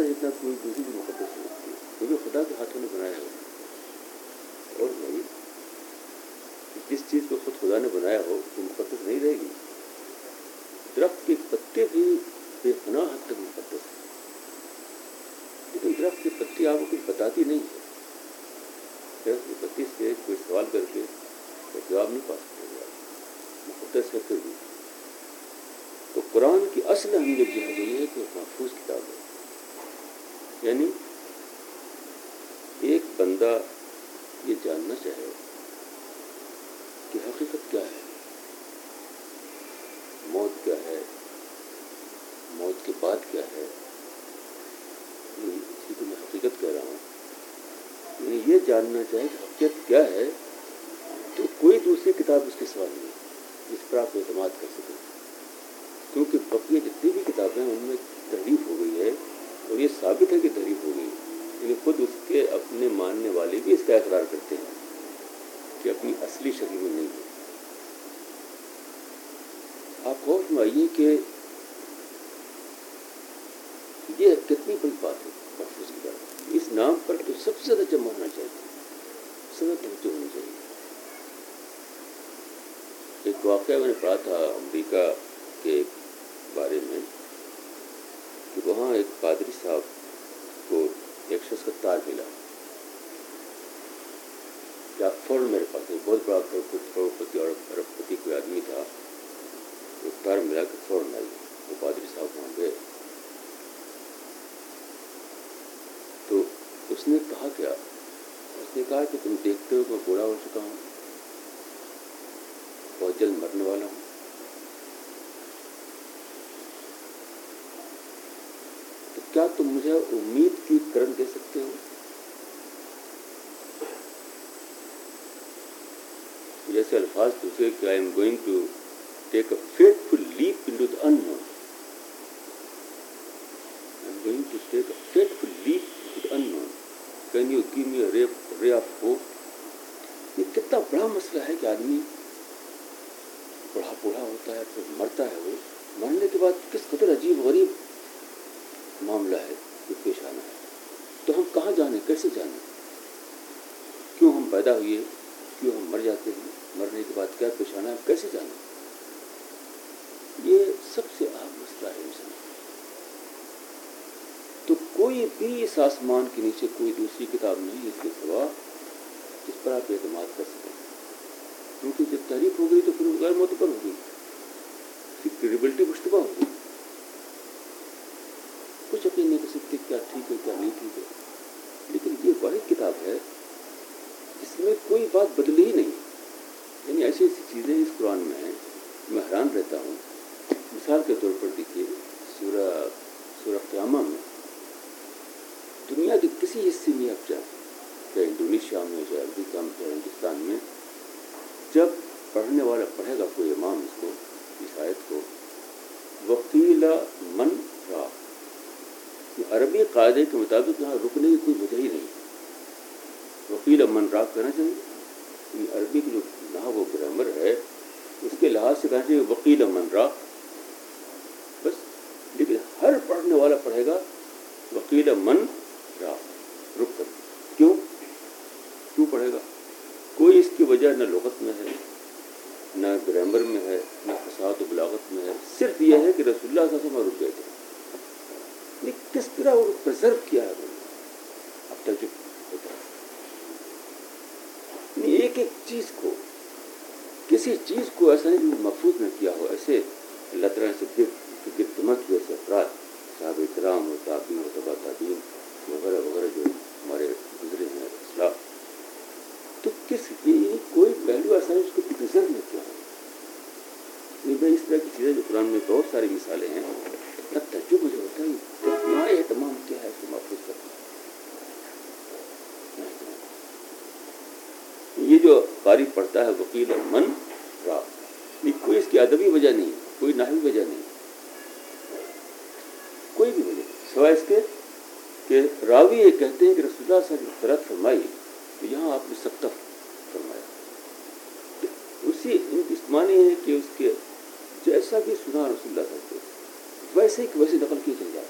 مقدس جتنا کوئی دوسری بھی مقدس نہیں ہوتی کیونکہ خدا کے ہاتھوں نے بنایا ہو اور نہیں جس چیز کو خود خدا نے بنایا ہو وہ مقدس نہیں رہے گی درخت کے پتے بھی بے پناہ حد تک مقدس ہیں لیکن درخت کی پتی آپ کو کچھ بتاتی نہیں ہے درخت کی پتی سے کوئی سوال کر کے جواب نہیں پا سکتے مقدس ہے پھر بھی تو قرآن کی اصل اہمیت جو ہے وہ یہ ہے کہ محفوظ کتاب ہے یعنی ایک بندہ یہ جاننا چاہے کہ حقیقت کیا ہے، موت کیا ہے، موت کے بعد کیا ہے اسی کو میں حقیقت کہہ رہا ہوں۔ یعنی یہ جاننا چاہے کہ حقیقت کیا ہے، تو کوئی دوسری کتاب اس کے سوال نہیں، جس پر آپ اعتماد کر سکیں۔ کیونکہ بقیہ جتنی بھی کتابیں ہیں، ان میں تحریف ہو گئی ہے اور یہ ثابت ہے کہ تحریف ہو گئی۔ یعنی خود اس کے اپنے ماننے والے بھی اس کا اقرار کرتے ہیں کہ اپنی اصلی شکل میں نہیں۔ ہے آپ غور میں آئیے کہ یہ کتنی بڑی بات ہے، محفوظ کتاب اس نام پر تو سب سے زیادہ جمع ہونا چاہیے، سب سے زیادہ توجہ ہونی چاہیے۔ ایک واقعہ میں نے پڑھا تھا امریکہ کے بارے میں۔ کہ وہاں ایک پادری صاحب کو ایک شخص کا تار ملا۔ کیا فوراً میرے پاس ایک بہت بڑا کروڑپتی اور ارب پتی کوئی آدمی تھا۔ ایک تار ملا کے فوراً آئی۔ وہ پادری صاحب وہاں گئے۔ تو اس نے کہا کیا؟ اس نے کہا کہ تم دیکھتے ہو، میں بوڑھا ہو چکا ہوں، بہت جلد مرنے والا ہوں۔ کیا تم مجھے امید کی کرن دے سکتے ہو؟ جیسے الفاظ دوسرے کہ I am going to take a fateful leap into the unknown I am going to take a fateful leap to the unknown can you give me ray ray of hope یہ کتنا بڑا مسئلہ ہے کہ آدمی بڑا بوڑھا ہوتا ہے پھر مرتا ہے وہ مرنے کے بعد کس قدر عجیب غریب معاملہ ہے، یہ پیش آنا ہے۔ تو ہم کہاں جانے، کیسے جانے؟ کیوں ہم پیدا ہوئے؟ کیوں ہم مر جاتے ہیں؟ مرنے کے بعد کیا پیش آنا ہے؟ کیسے جانا یہ سب سے اہم مسئلہ ہے انسان تو کوئی بھی اس آسمان کے نیچے کوئی دوسری کتاب نہیں، اس کے سوا جس پر آپ اعتماد کر سکیں۔ کیونکہ جب تحریف ہو گئی تو پھر غیر معتبر ہو گئی۔ پھر کریبلٹی مشتبہ ہو گئی کچھ یقین نہیں کر سکتے کیا ٹھیک ہے کیا نہیں ٹھیک ہے لیکن یہ واحد کتاب ہے جس میں کوئی بات بدلی ہی نہیں۔ یعنی ایسی ایسی چیزیں اس قرآن میں ہیں میں حیران رہتا ہوں۔ مثال کے طور پر دیکھیے، سورہ سورہ قیامہ میں دنیا کے کسی حصے میں آپ جائیں، چاہے انڈونیشیا میں، چاہے امریکہ میں، چاہے ہندوستان میں، جب پڑھنے والا پڑھے گا کوئی امام اس کو، اس آیت کو وکیل من را عربی قاعدے کے مطابق یہاں رکنے کی کوئی وجہ ہی نہیں۔ وکیل من را کہنا چاہیے۔ عربی کی جو نحو وہ گرامر ہے، اس کے لحاظ سے کہنا چاہیے وکیل منرا را بس لیکن ہر پڑھنے والا پڑھے گا وکیل من را رک کر کیوں کیوں پڑھے گا کوئی اس کی وجہ نہ لغت میں ہے نہ گرامر میں ہے نہ فساد و بلاغت میں ہے صرف یہ ہے کہ رسول اللہ صلی اللہ علیہ وسلم رک گئے تھے کس طرح وہ پرزرو کیا ہے اب تک جو ہوتا ہے ایک ایک چیز کو کسی چیز کو ایسا نہیں محفوظ نہ کیا ہو ایسے اللہ تعالیٰ سے گر گرتمت ہوئے ایسے افراد صاحب اکرام و تعبین و تبا تعبین وغیرہ وغیرہ جو ہمارے گزرے ہیں اسلام تو کس یہ کوئی پہلو ایسا نہیں اس کو پرزرو نہ کیا ہو میں اس طرح کی چیزیں جو قرآن میں بہت ساری مثالیں ہیں اتنا تعجب مجھے ہوتا ہے اتنا اہتمام کیا ہے کہ محفوظ کرنا یہ جو قاری پڑھتا ہے وکیل اور من را یہ کوئی اس کی ادبی وجہ نہیں کوئی ناحوی وجہ نہیں کوئی بھی وجہ سوائے اس کے کہ راوی یہ کہتے ہیں کہ رسول اللہ صلی اللہ علیہ وسلم فرت فرمائی تو یہاں آپ نے سکتہ فرمایا اسی اس معنی ہے کہ اس کے جیسا بھی سنا رسول اللہ صلی اللہ علیہ وسلم ویسے ہی ویسے نقل کیے چل جائے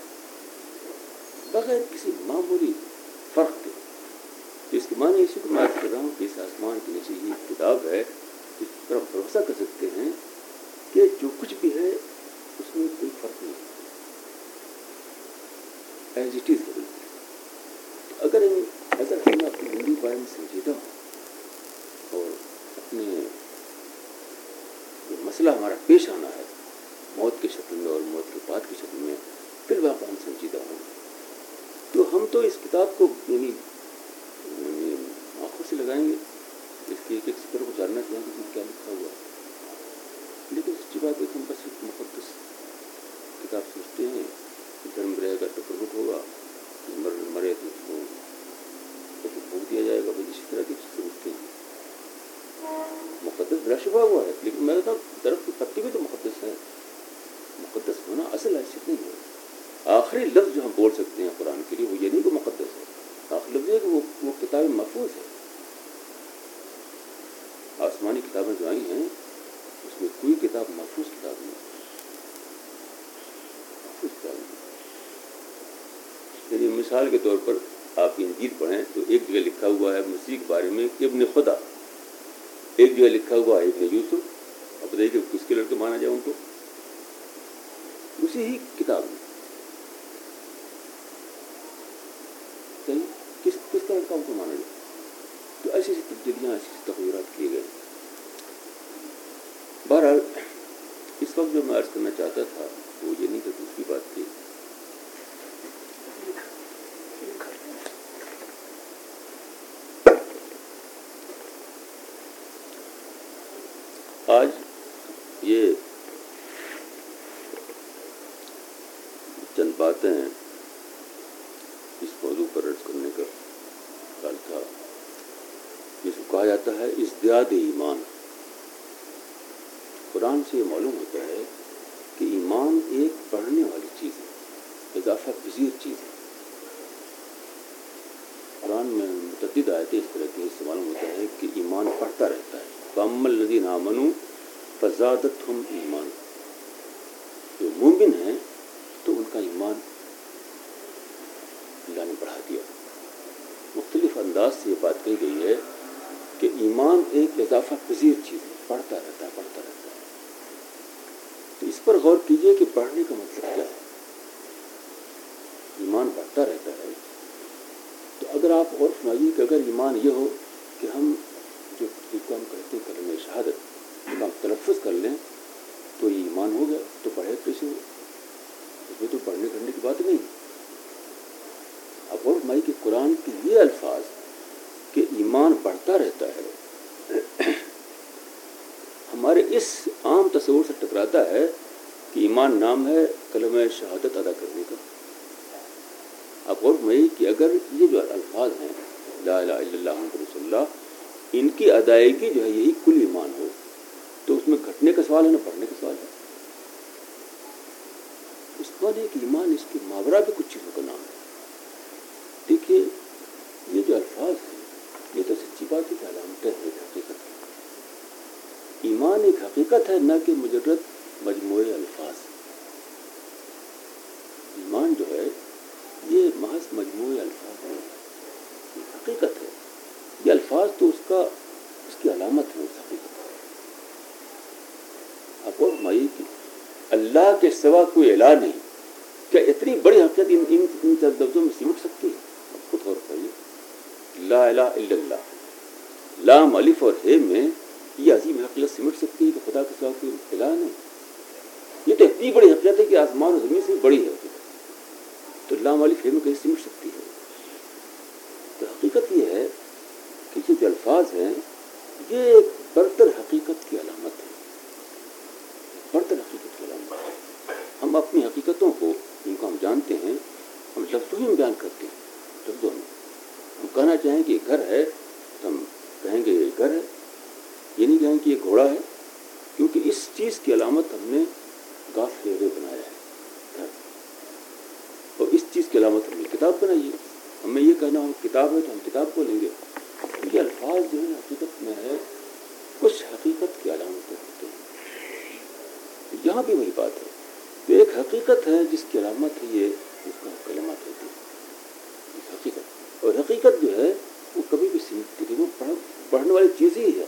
بغیر کسی معمولی فرق کے۔ اس کے معنی اسی کو میں کر رہا ہوں کہ اس آسمان کے نیچے یہ کتاب ہے اس پر ہم بھروسہ کر سکتے ہیں کہ جو کچھ بھی ہے، اس میں کوئی فرق نہیں۔ ایز اٹ از اگر اگر ہم اپنی ہندی بارے میں سنجیدہ ہوں اور اپنے مسئلہ ہمارا پیش آنا ہے موت کے شکل میں اور موت کے بعد کی شکل میں پھر واقع ہم سنجیدہ ہوں۔ تو ہم تو اس کتاب کو یعنی یعنی آنکھوں سے لگائیں گے۔ اس کے ایک ایک سفر کو جاننا چاہیں گے کیا لکھا ہوا لیکن سچی بات ہے ہم بس ایک مقدس کتاب سوچتے ہیں۔ دھرم رہے گا تو پرمکھ ہوگا، مر، مرے تو اس کو پھونک دیا جائے گا۔ بھائی اسی طرح کی چیزیں سوچتے ہیں۔ مقدس بلا شبہ ہوا ہے، لیکن میں کہتا ہوں درخت کی پتی بھی تو مقدس ہے۔ مقدس ہونا اصل حیثیت نہیں ہے۔ آخری لفظ جو ہم بول سکتے ہیں قرآن کے لیے وہ یہ نہیں کہ مقدس ہے۔ آخری لفظ ہے کہ وہ وہ کتاب محفوظ ہے۔ آسمانی کتابیں جو آئی ہیں، اس میں کوئی کتاب محفوظ کتاب نہیں محفوظ کتاب نہیں یعنی مثال کے طور پر آپ انجیل پڑھیں تو ایک جگہ لکھا ہوا ہے مسیح کے بارے میں ابن خدا۔ ایک جگہ لکھا ہوا ہے ابن یوسف۔ اب بتائیے کہ کس کے لڑکے مانا جائے ان کو؟ اسی ہی کتاب میں کس کس طرح کا ان کو مانا جائے تو ایسی ایسی تبدیلیاں ایسی ایسی تغیرات کیے گئے بہرحال اس وقت جو میں عرض کرنا چاہتا تھا وہ یہ نہیں کہ دوسری بات تھی آج یہ چند باتیں اس موضوع پر عرض کرنے کا خیال تھا جس کو کہا جاتا ہے ازدیاد ایمان قرآن سے یہ معلوم ہوتا ہے کہ ایمان ایک پڑھنے والی چیز ہے اضافہ پذیر چیز ہے قرآن میں متعدد آیتیں اس طرح کی اس سے معلوم ہوتا ہے کہ ایمان پڑھتا رہتا ہے کامل ندی نامنو فضادت ہم ایمان جو مومن ہیں، تو ان کا ایمان اللہ نے بڑھا دیا۔ مختلف انداز سے یہ بات کہی گئی ہے کہ ایمان ایک اضافہ پذیر چیز ہے، پڑھتا رہتا ہے، پڑھتا رہتا ہے۔ تو اس پر غور کیجیے کہ پڑھنے کا مطلب کیا ہے۔ ایمان بڑھتا رہتا ہے، تو اگر آپ اور سنائیے کہ اگر ایمان یہ ہو کہ ہم جو جس کو ہم کہتے ہیں، کلمہ شہادت ہم تلفظ کر لیں تو یہ ایمان ہو گیا تو پڑھے کیسے ہو اس میں تو پڑھنے کرنے کی بات نہیں۔ اب اور مائی کے قرآن کے یہ الفاظ کہ ایمان بڑھتا رہتا ہے، ہمارے اس عام تصور سے ٹکراتا ہے کہ ایمان نام ہے کلمہ شہادت ادا کرنے کا۔ اب اور مئی کہ اگر یہ جو الفاظ ہیں، لا الہ الا اللہ محمد رسول اللہ، ان کی ادائیگی جو ہے یہی کل ایمان ہو۔ تو اس میں گھٹنے کا سوال ہے نہ پڑھنے کا سوال ہے۔ اس کے بعد ایک ایمان، اس کے ماورا بھی کچھ چیزوں کا نام ہے۔ دیکھیے، یہ جو الفاظ ہیں، یہ تو سچی بات ہے کہ علامت ہے ایک حقیقت ہے ایمان ایک حقیقت ہے، نہ کہ مجرد مجموعے الفاظ۔ ایمان جو ہے، یہ محض مجموعے الفاظ ہیں حقیقت ہے یہ الفاظ تو اس کا اس کی علامت ہے اس حقیقت آپ اور مائی کی اللہ کے سوا کوئی اعلیٰ نہیں۔ کیا اتنی بڑی حقیقت ان ان ان لفظوں میں سمٹ سکتی ہے؟ آپ خود غور کریے لا الہ الا اللہ۔ لام الف اور ہے میں۔ یہ عظیم حقیقت سمٹ سکتی ہے کہ خدا کے سوا کوئی الہ نہیں۔ یہ تو اتنی بڑی حقیقت ہے کہ آسمان اور زمین سے بڑی ہے۔ تو لام الف ہے میں کہیں سمٹ سکتی ہے؟ تو حقیقت یہ ہے کہ یہ جو الفاظ ہیں، یہ ایک برتر حقیقت کی علامت ہے برتر حقیقت کی علامت ہے ہم اپنی حقیقتوں کو جن کو ہم جانتے ہیں ہم لفظوں ہی میں بیان کرتے ہیں لفظوں میں ہم کہنا چاہیں کہ یہ گھر ہے، تو ہم کہیں گے یہ گھر ہے۔ یہ نہیں کہیں کہ یہ گھوڑا ہے، کیونکہ اس چیز کی علامت ہم نے گاف لے بنایا ہے۔ گھر۔ اور اس چیز کی علامت ہم نے کتاب بنائی ہے۔ ہمیں یہ کہنا ہو، کتاب ہے تو ہم کتاب کو لیں گے۔ یہ الفاظ جو ہے حقیقت میں ہے، کچھ حقیقت کی علامتیں ہوتے ہیں۔ یہاں بھی وہی بات ہے۔ تو ایک حقیقت ہے، جس کی علامت ہے یہ، اس کا کلمات ہوتی ہے حقیقت۔ اور حقیقت جو ہے وہ کبھی بھی سیکھتی نہیں، وہ پڑھنے والی چیز ہی ہے۔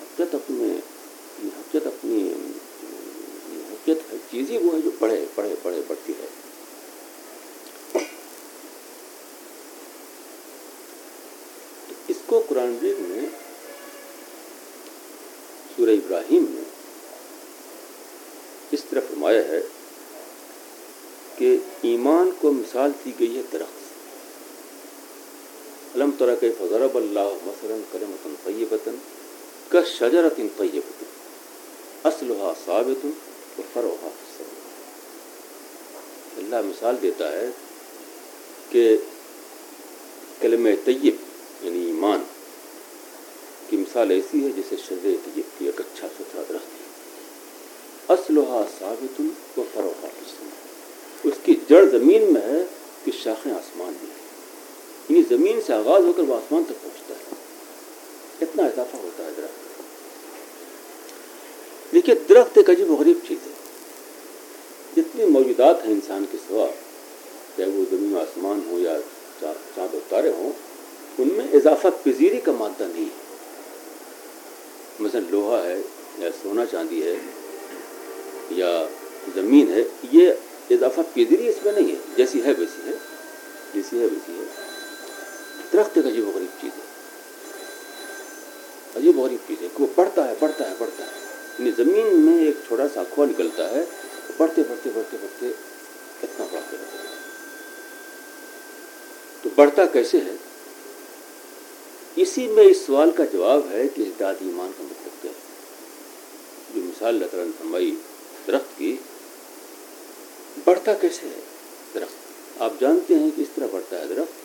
حقیقت اپنے، حقیقت اپنی، حقیقت چیز ہی وہ ہے جو پڑھے پڑھے پڑھے، پڑھتی ہے۔ اس کو قرآن میں، سورہ ابراہیم میں اس طرح فرمایا ہے کہ ایمان کو مثال دی گئی ہے درخت علم طرح کے فضرب اللہ مثلاً کرمتن طیبتن کا شجرت طیبتن اسلحہ ثابت و فروحہ اللہ مثال دیتا ہے کہ کلم طیب یعنی ایمان کی مثال ایسی ہے جیسے شجر طیب کی ایک اچھا ستھرا، درخت ہے اسلحہ ثابت و فروحہ اس کی جڑ زمین میں ہے کہ شاخیں آسمان میں یعنی زمین سے آغاز ہو کر وہ آسمان تک پہنچتا ہے۔ اتنا اضافہ ہوتا ہے درخت۔ دیکھیے، درخت ایک عجیب و غریب چیز ہے۔ جتنی موجودات ہیں انسان کے سوا، چاہے وہ زمین آسمان ہو یا چاند و تارے ہوں، ان میں اضافہ پذیری کا مادہ نہیں ہے۔ مثلا لوہا ہے یا سونا چاندی ہے یا زمین ہے، یہ اضافہ پذیری اس میں نہیں ہے۔ جیسی ہے ویسی ہے، جیسی ہے ویسی ہے۔ درخت ایک عجیب و غریب چیز ہے۔ عجیب و غریب چیز ہے۔ کہ وہ بڑھتا ہے بڑھتا ہے بڑھتا ہے۔ یعنی زمین میں ایک چھوٹا سا کھوا نکلتا ہے، بڑھتے بڑھتے بڑھتے بڑھتے اتنا بڑھتے رہتا ہے۔ تو بڑھتا کیسے ہے؟ اسی میں اس سوال کا جواب ہے کہ ازداد ایمان کا مطلب کیا ہے؟ جو مثال اللہ تعالیٰ نے فرمائی درخت کی، بڑھتا کیسے ہے درخت؟ آپ جانتے ہیں کہ اس طرح بڑھتا ہے درخت؟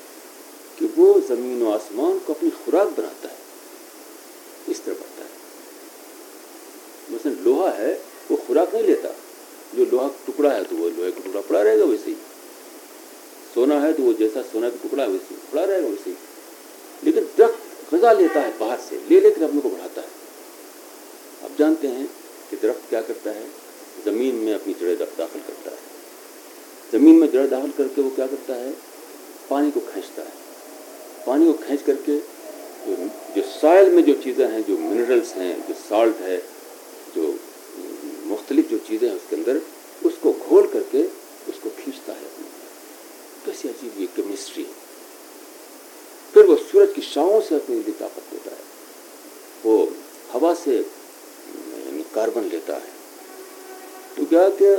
کہ وہ زمین و آسمان کو اپنی خوراک بناتا ہے، اس طرح بڑھتا ہے۔ مثلا لوہا ہے، وہ خوراک نہیں لیتا۔ جو لوہا ٹکڑا ہے تو وہ لوہے کا ٹکڑا پڑا رہے گا ویسے ہی۔ سونا ہے تو وہ جیسا سونا کا ٹکڑا ہے ویسے پڑا رہے گا ویسے ہی۔ لیکن درخت غذا لیتا ہے باہر سے، لے لے کر اپنے کو بڑھاتا ہے۔ آپ جانتے ہیں کہ درخت کیا کرتا ہے؟ زمین میں اپنی جڑیں داخل کرتا ہے۔ زمین میں جڑ داخل کر کے وہ کیا کرتا ہے؟ پانی کو کھینچتا ہے۔ پانی کو کھینچ کر کے جو سائل میں جو چیزیں ہیں، جو منرلس ہیں، جو سالٹ ہے، جو مختلف جو چیزیں ہیں اس کے اندر، اس کو گھول کر کے اس کو کھینچتا ہے۔ کیسی عجیب یہ کیمسٹری ہے۔ پھر وہ سورج کی شاؤں سے اپنے لیے طاقت دیتا ہے۔ وہ ہوا سے یعنی کاربن لیتا ہے۔ تو کیا کہ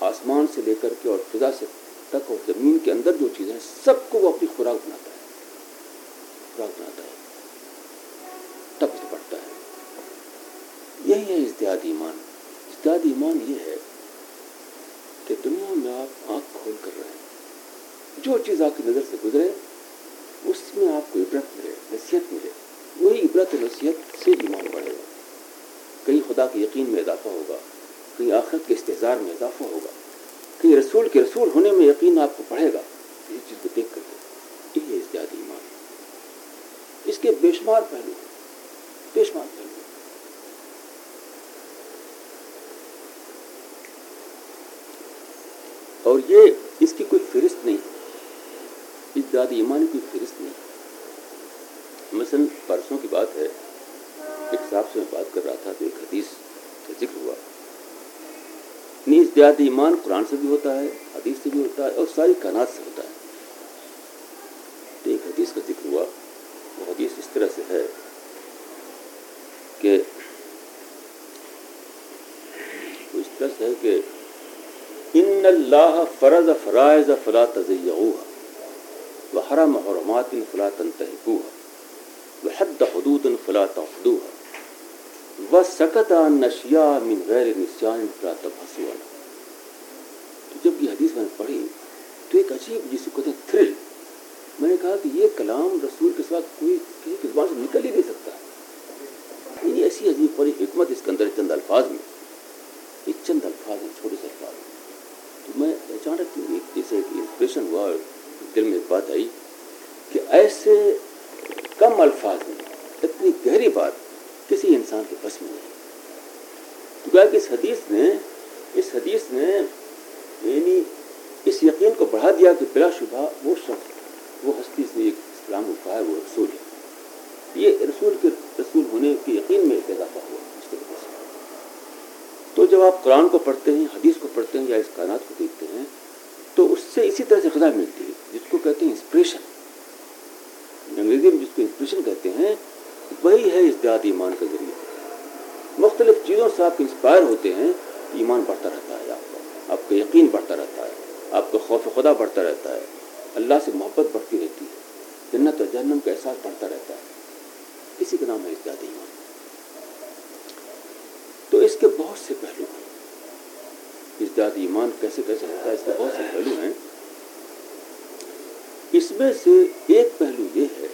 آسمان سے لے کر کے اور فضا سے تک اور زمین کے اندر جو چیزیں ہیں، سب کو وہ اپنی خوراک بناتا ہے۔ خوراک بناتا ہے۔ تب سے ہے۔ یہی ہے ازدیاد ایمان۔ ازدیاد ایمان یہ ہے کہ دنیا میں آپ آنکھ کھول کر رہے ہیں جو چیز آپ کی نظر سے گزرے، اس میں آپ کو عبرت ملے، نصیحت ملے۔ وہی عبرت نصیحت سے ایمان بڑھے۔ گا کہیں خدا کے یقین میں اضافہ ہوگا، کہیں آخرت کے استحصار میں اضافہ ہوگا، کہیں رسول کے رسول ہونے میں یقین آپ کو پڑھے گا۔ یہ چیز کو دیکھ کر کے یہ ازدیادی ایمان اس کے بے شمار پہلو۔ بے شمار پہلو۔ اور یہ اس کی کوئی فہرست نہیں۔ ازدیادی ایمان کی فہرست نہیں۔ مثلا پرسوں کی بات ہے۔ ایک صاحب سے میں بات کر رہا تھا تو ایک حدیث کا ذکر ہوا۔ نیز دیات ایمان قرآن سے بھی ہوتا ہے، حدیث سے بھی ہوتا ہے اور ساری کائنات سے ہوتا ہے۔ تو ایک حدیث کا ذکر ہوا وہ حدیث اس طرح سے ہے کہ اس طرح سے ہے کہ ان اللہ فرض فرائض فلا تزیعوها وحرم حرمات فلا تنتهكوها وحد حدود فلا تعدوها وہ سکت نشیا من غیر نسان تو جب یہ حدیث میں نے پڑھی، تو ایک عجیب جسے کہتے ہیں تھرل۔ میں نے کہا کہ یہ کلام رسول کے ساتھ کوئی کسی کے زبان سے نکل ہی نہیں سکتا۔ یہ ایسی عجیب بڑی حکمت اس کے اندر چند الفاظ میں۔ یہ چند الفاظ ہیں، چھوٹے سے الفاظ۔ ہیں تو میں اچانک ایک جیسے ایک انسپریشن ہوا اور دل میں ایک بات آئی کہ ایسے کم الفاظ میں، اتنی گہری بات کسی انسان کے بس میں نہیں تو کہا کہ اس حدیث نے، اس حدیث نے یعنی اس یقین کو بڑھا دیا کہ بلا شبہ وہ شخص، وہ ہستی سے ایک اسلام کو کہا ہے، وہ رسول ہے۔ یہ رسول کے رسول ہونے کے یقین میں ایک اضافہ ہوا اس طریقے سے۔ تو جب آپ قرآن کو پڑھتے ہیں، حدیث کو پڑھتے ہیں یا اس کائنات کو دیکھتے ہیں، تو اس سے اسی طرح سے خدا ملتی ہے، جس کو کہتے ہیں انسپریشن انگریزی میں جس کو انسپریشن کہتے ہیں، وہی ہے ازدیاد ایمان کا ذریعہ۔ مختلف چیزوں سے آپ انسپائر ہوتے ہیں، ایمان بڑھتا رہتا ہے، آپ کا آپ کا یقین بڑھتا رہتا ہے، آپ کا خوف خدا بڑھتا رہتا ہے۔ اللہ سے محبت بڑھتی رہتی ہے، جنت و جہنم کا احساس بڑھتا رہتا ہے۔ کسی کا نام ہے ازدیاد ایمان۔ تو اس کے بہت سے پہلو ہیں۔ ازدیاد ایمان کیسے کیسے ہوتا ہے، اس کے بہت سے پہلو ہیں۔ اس میں سے ایک پہلو یہ ہے،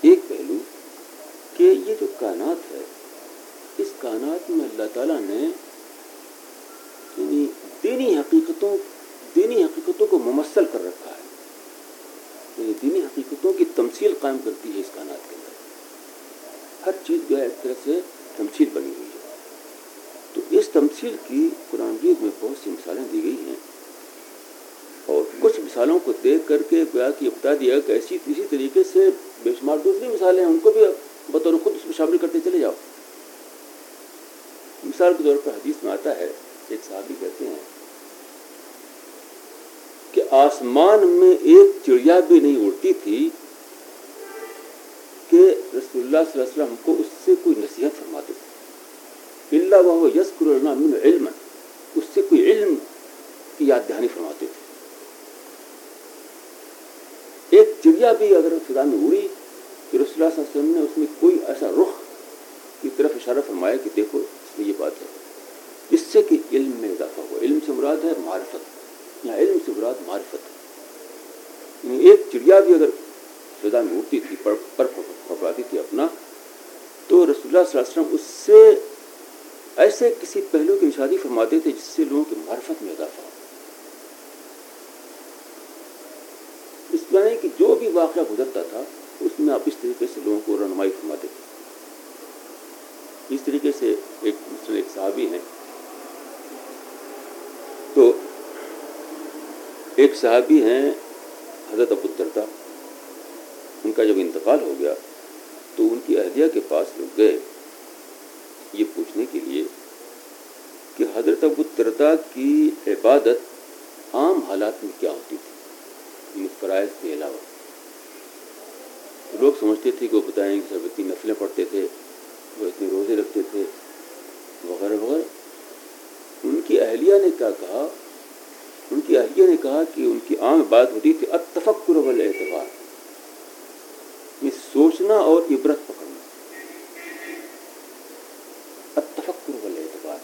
ایک پہلو کہ یہ جو کائنات ہے، اس کائنات میں اللہ تعالیٰ نے یعنی دینی حقیقتوں دینی حقیقتوں کو ممثل کر رکھا ہے۔ یعنی دینی حقیقتوں کی تمثیل قائم کرتی ہے اس کائنات کے ہر چیز جو ہے ایک طرح سے تمثیل بنی ہوئی ہے۔ تو اس تمثیل کی قرآن جیت میں بہت سی مثالیں دی گئی ہیں۔ اور کچھ مثالوں کو دیکھ کر کے گویا کہ بتا دیا کہ ایسی اسی طریقے سے بے شمار دوسری مثالیں ہیں۔ ان کو بھی بطور خود اس میں شامل کرتے چلے جاؤ۔ مثال کے طور پر حدیث میں آتا ہے، ایک صحابی کہتے ہیں کہ آسمان میں ایک چڑیا بھی نہیں اڑتی تھی رسول اللہ صلی اللہ علیہ وسلم کو اس سے کوئی نصیحت فرماتے تھے اللہ وہ یسکر من علم، اس سے کوئی علم کی یاد دہانی فرماتے تھے ایک چڑیا بھی اگر فضا میں اڑی کہ رسول اللہ صلی اللہ علیہ وسلم نے اس میں کوئی ایسا رخ کی طرف اشارہ فرمایا کہ دیکھو، اس میں یہ بات ہے۔ جس سے کہ علم میں اضافہ ہوا۔ علم سے مراد ہے معرفت۔ یا علم سے مراد معرفت۔ یعنی ایک چڑیا بھی اگر فضا میں اڑتی تھی، پر پکڑاتی تھی اپنا۔ تو رسول اللہ صلی اللہ علیہ وسلم اس سے ایسے کسی پہلو کی نشادی فرماتے تھے جس سے لوگوں کی معرفت میں اضافہ ہو۔ اس طرح کہ جو بھی واقعہ گزرتا تھا، اس میں آپ اس طریقے سے لوگوں کو رہنمائی فرماتے تھے۔ اس طریقے سے ایک مثلاً ایک صحابی ہیں۔ تو ایک صحابی ہیں حضرت ابو الدردہ کا جب انتقال ہو گیا تو ان کی اہلیہ کے پاس لوگ گئے۔ یہ پوچھنے کے لیے کہ حضرت ابو الدردہ کی عبادت عام حالات میں کیا ہوتی تھی؟ ان فرائض کے علاوہ۔ لوگ سمجھتے تھے کہ وہ بتائیں کہ سب اتنی نفلیں پڑھتے تھے، وہ اتنے روزے رکھتے تھے، وغیرہ وغیرہ۔ ان کی اہلیہ نے کیا کہا؟ ان کی اہلیہ نے کہا کہ ان کی عام بات ہوتی تھی اتفکر وال اعتبار سوچنا اور عبرت پکڑنا اتفکر وال اعتبار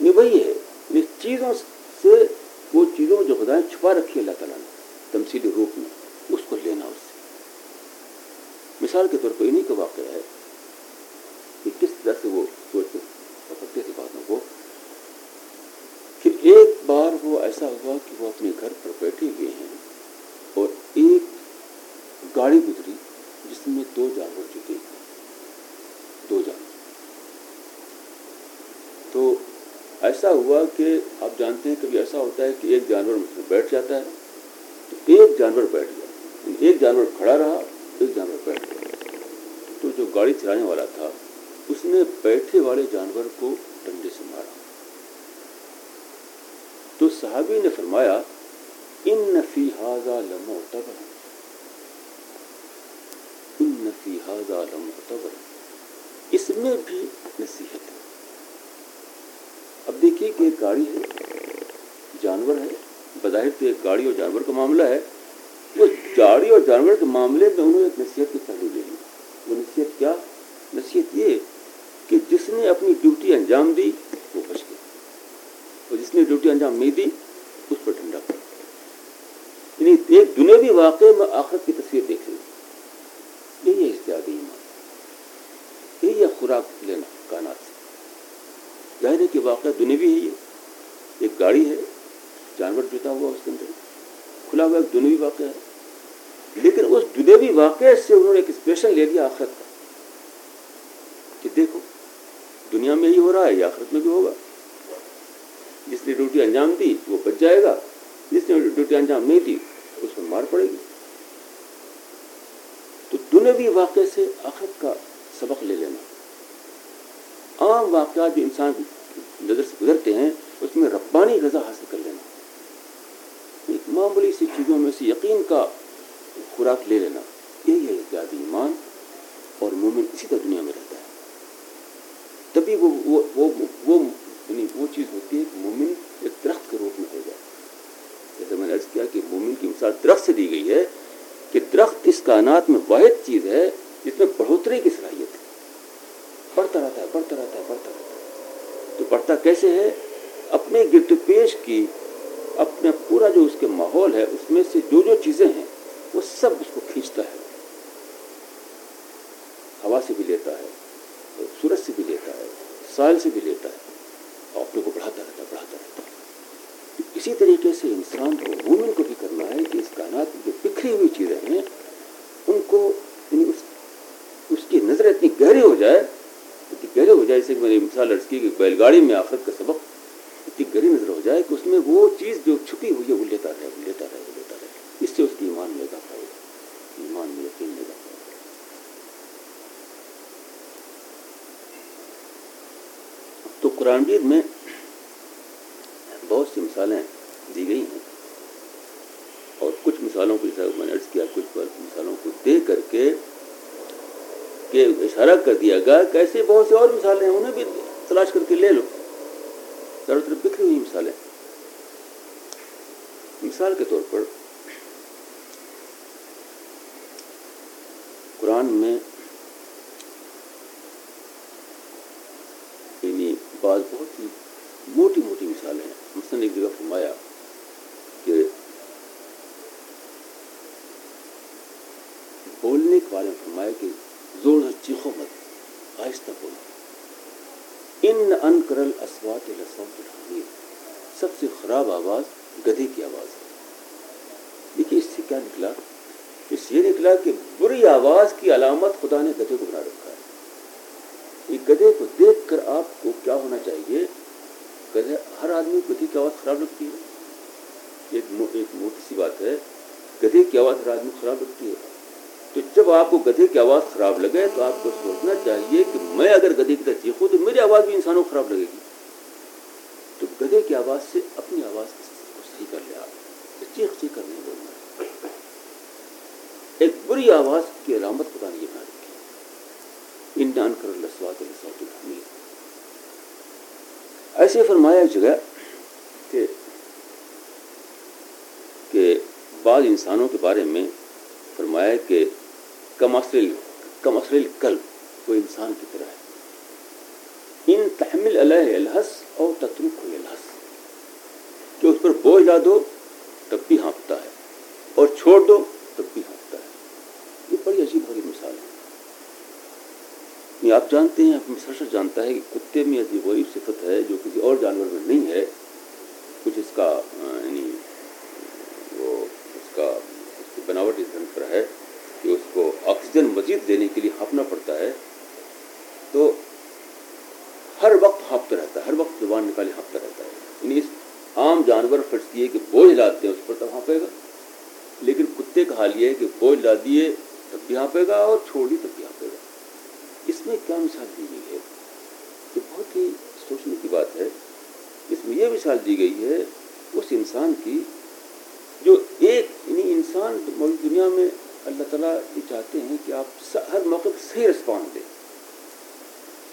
یہ وہی ہے، یہ چیزوں سے، وہ چیزوں جو خدائیں چھپا رکھی اللہ تعالیٰ نے، تمثیلی روپ میں، اس کو لینا اس سے۔ مثال کے طور پر انہیں کا واقعہ ہے کہ کس طرح سے وہ سوچ کر پکڑتے تھے باتوں کو، کہ ایک بار وہ ایسا ہوا کہ وہ اپنے گھر پر بیٹھے ہوئے ہیں اور ایک گاڑی گزری۔ جس میں دو جانور جتے دو جانور تو ایسا ہوا کہ آپ جانتے ہیں، کبھی ایسا ہوتا ہے کہ ایک جانور مجھ میں بیٹھ جاتا ہے۔ تو ایک جانور بیٹھ گیا۔ ایک جانور کھڑا رہا، ایک جانور بیٹھ گیا۔ تو جو گاڑی چلانے والا تھا، اس نے بیٹھے والے جانور کو ڈنڈے سے مارا۔ تو صحابی نے فرمایا، ان نفی حاضہ لمعتبر نفی حاضہ لمعتبر۔ اس میں بھی نصیحت ہے۔ اب دیکھیے کہ ایک گاڑی ہے، جانور ہے۔ بظاہر تو ایک گاڑی اور جانور کا معاملہ ہے۔ وہ گاڑی اور جانور کے معاملے میں انہوں نے ایک نصیحت کی پہلو لے لی۔ وہ نصیحت کیا؟ نصیحت یہ کہ جس نے اپنی ڈیوٹی انجام دی، وہ بچ گیا۔ اور جس نے ڈیوٹی انجام نہیں دی، اس پر ٹھنڈا پڑا۔ یعنی ایک دنیاوی واقعے میں آخرت کی تصویر دیکھ لی یہی ہے اشتیادی ایمان یہی ہے خوراک لینا کائنات سے ظاہر ہے کہ واقعہ دنیاوی ہے یہ۔ ایک گاڑی ہے، جانور جوتا ہوا اس کے اندر۔ کھلا ہوا ایک دنیوی واقعہ ہے۔ لیکن اس دنیوی واقعے سے انہوں نے ایک اسپیشل لے لیا آخرت کا۔ کہ دیکھو، دنیا میں ہی ہو رہا ہے یا آخرت میں بھی ہوگا۔ جس نے ڈیوٹی انجام دی، وہ بچ جائے گا۔ جس نے ڈیوٹی انجام نہیں دی، اس میں مار پڑے گی۔ دنوی واقعے سے آخرت کا سبق لے لینا۔ عام واقعات جو انسان نظر سے گزرتے ہیں، اس میں ربانی غذا حاصل کر لینا۔ ایک معمولی سی چیزوں میں سے یقین کا خوراک لے لینا۔ یہی ہے زیادہ ایمان اور مومن اسی طرح دنیا میں رہتا ہے۔ تبھی وہ وہ وہ وہ یعنی وہ چیز ہوتی ہے کہ مومن ایک درخت کے روپ میں ہو جائے۔ جیسے میں نے عرض کیا کہ مومن کی مثال درخت سے دی گئی ہے کہ درخت اس کائنات میں واحد چیز ہے جس میں بڑھوتری کی صلاحیت ہے۔ بڑھتا رہتا ہے، بڑھتا رہتا ہے، بڑھتا رہتا ہے۔ تو بڑھتا کیسے ہے؟ اپنے گرد پیش کی، اپنا پورا جو اس کے ماحول ہے، اس میں سے جو جو چیزیں ہیں، وہ سب اس کو کھینچتا ہے۔ ہوا سے بھی لیتا ہے، سورج سے بھی لیتا ہے سائل سے بھی لیتا ہے، اور اپنے کو بڑھاتا رہتا ہے، بڑھاتا رہتا ہے۔ اسی طریقے سے انسان کو مومن کو بھی کرنا ہے کہ اس کائنات میں جو بکھری ہوئی چیزیں ہیں، ان کو یعنی اس اس کی نظر اتنی گہری ہو جائے، اتنی گہری ہو جائے، جیسے کہ میں نے مثال عرض کی کہ بیل گاڑی میں آخرت کا سبق، اتنی گہری نظر ہو جائے کہ اس میں وہ چیز جو چھپی ہوئی ہے، وہ لیتا رہے، وہ لیتا رہے، وہ لیتا رہے۔ اس سے اس کی ایمان میں اضافہ ہوگا ایمان میں یقین میں اضافہ ہوگا تو قرآن میں بہت سی مثالیں دی گئی ہیں۔ اور کچھ مثالوں کو جیسا میں نے عرض کیا، کچھ مثالوں کو دے کر کے کہ اشارہ کر دیا گیا کہ ایسے بہت سے اور مثالیں ہیں، انہیں بھی تلاش کر کے لے لو۔ چاروں طرف بکھری ہوئی مثالیں۔ مثال کے طور پر قرآن میں یعنی بعض بہت ہی موٹی موٹی مثالیں ہیں مثلاً ایک جگہ فرمایا کہ بولنے کے بارے میں فرمایا کہ زور سے چیخو مت آہستہ بولو ان ان کرل اسوات لسوت الحمیر سب سے خراب آواز گدھے کی آواز ہے دیکھیے، اس سے کیا نکلا؟ اس یہ نکلا کہ بری آواز کی علامت خدا نے گدھے کو بنا رکھا ہے۔ یہ گدھے کو دیکھ کر آپ کو کیا ہونا چاہیے گدھے ہر آدمی کو گدھے کی آواز خراب لگتی ہے۔ ایک مو, ایک موٹی سی بات ہے گدھے کی آواز ہر آدمی خراب لگتی ہے۔ تو جب آپ کو گدھے کی آواز خراب لگے تو آپ کو سوچنا چاہیے کہ میں اگر گدھے کی طرح چیخوں تو میری آواز بھی انسانوں کو خراب لگے گی۔ تو گدھے کی آواز سے اپنی آواز کو صحیح کر لیا۔ آپ چیخ چیخ کر نہیں بولنا۔ ایک بری آواز کی علامت خدا نے یہ بنا رکھی ان ڈان کر لسوات الحمید۔ ایسے فرمایا جگہ کہ کہ بعض انسانوں کے بارے میں فرمایا کہ کم اصل، کم کل وہ انسان کی طرح ہے۔ ان تحمل علیہ الحس اور تترک ہوئے الحس۔ کہ اس پر بوجھ لا دو تب بھی ہانپتا ہے، اور چھوڑ دو تب بھی ہانپتا ہے۔ یہ بڑی عجیب، بڑی مثال ہے۔ یہ آپ جانتے ہیں مسرشر جانتا ہے کہ کتے میں عجیب غریب صفت ہے جو کسی اور جانور میں نہیں ہے، کچھ اس کا یعنی کا اس کی بناوٹ اس ڈھنگ پر ہے کہ اس کو آکسیجن مزید دینے کے لیے ہانپنا پڑتا ہے، تو ہر وقت ہانپتا رہتا ہے، ہر وقت زبان نکالے ہانپتا رہتا ہے۔ یعنی اس عام جانور فرض کیے کہ بوجھ لاتے ہیں، اس پر تب ہانپے گا۔ لیکن کتے کا حال یہ ہے کہ بوجھ لا دیے تب بھی ہانپے گا اور چھوڑ دی تب بھی ہانپے گا۔ اس میں کیا مثال دی گئی ہے؟ یہ بہت ہی سوچنے کی بات ہے۔ اس میں یہ مثال دی گئی ہے، اس انسان کی جو ایک یعنی انسان موجود دنیا میں اللہ تعالیٰ یہ چاہتے ہیں کہ آپ ہر موقع صحیح رسپانس دیں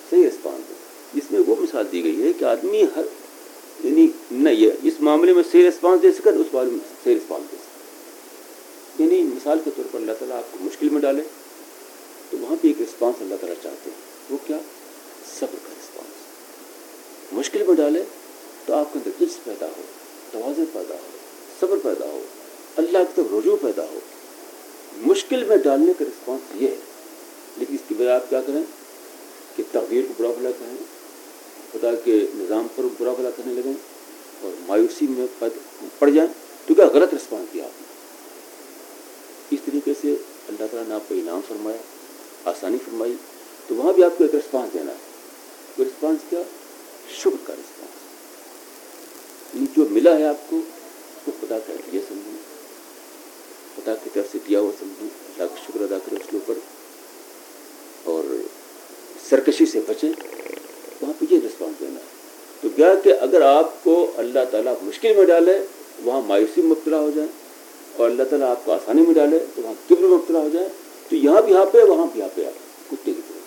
صحیح رسپانس دیں جس میں وہ مثال دی گئی ہے کہ آدمی ہر یعنی نہیں اس معاملے میں صحیح رسپانس دے سکے، اس بارے میں صحیح رسپانس دے سکے۔ یعنی مثال کے طور پر اللہ تعالیٰ آپ کو مشکل میں ڈالے، تو وہاں پہ ایک رسپانس اللہ تعالیٰ چاہتے ہیں۔ وہ کیا؟ صبر کا رسپانس۔ مشکل میں ڈالے تو آپ کے اندر عز پیدا ہو، توازن پیدا ہو۔ صبر پیدا ہو، اللہ کی طرف رجوع پیدا ہو۔ مشکل میں ڈالنے کا رسپانس یہ ہے۔ لیکن اس کی بجائے آپ کیا کریں کہ تغیر کو برا بھلا کہیں خدا کے نظام پر برا بھلا کرنے لگیں اور مایوسی میں پڑ جائیں۔ تو کیا غلط رسپانس دیا آپ نے؟ اس طریقے سے اللہ تعالیٰ نے آپ کو انعام فرمایا، آسانی فرمائی۔ تو وہاں بھی آپ کو ایک رسپانس دینا ہے۔ وہ رسپانس کیا؟ شکر کا رسپانس یعنی جو ملا ہے آپ کو خدا کا یہ سمجھیں خدا کی طرف سے دیا ہوا سمجھیں اللہ کا شکر ادا کریں اس کے اوپر اور سرکشی سے بچیں وہاں پہ یہ رسپانس دینا ہے تو کیا کہ اگر آپ کو اللہ تعالیٰ مشکل میں ڈالے، وہاں مایوسی مبتلا ہو جائے اور اللہ تعالیٰ آپ کو آسانی میں ڈالے تو وہاں کبر میں مبتلا ہو جائے تو یہاں بھی یہاں پہ وہاں بھی یہاں پہ آپ کتے کی طرح۔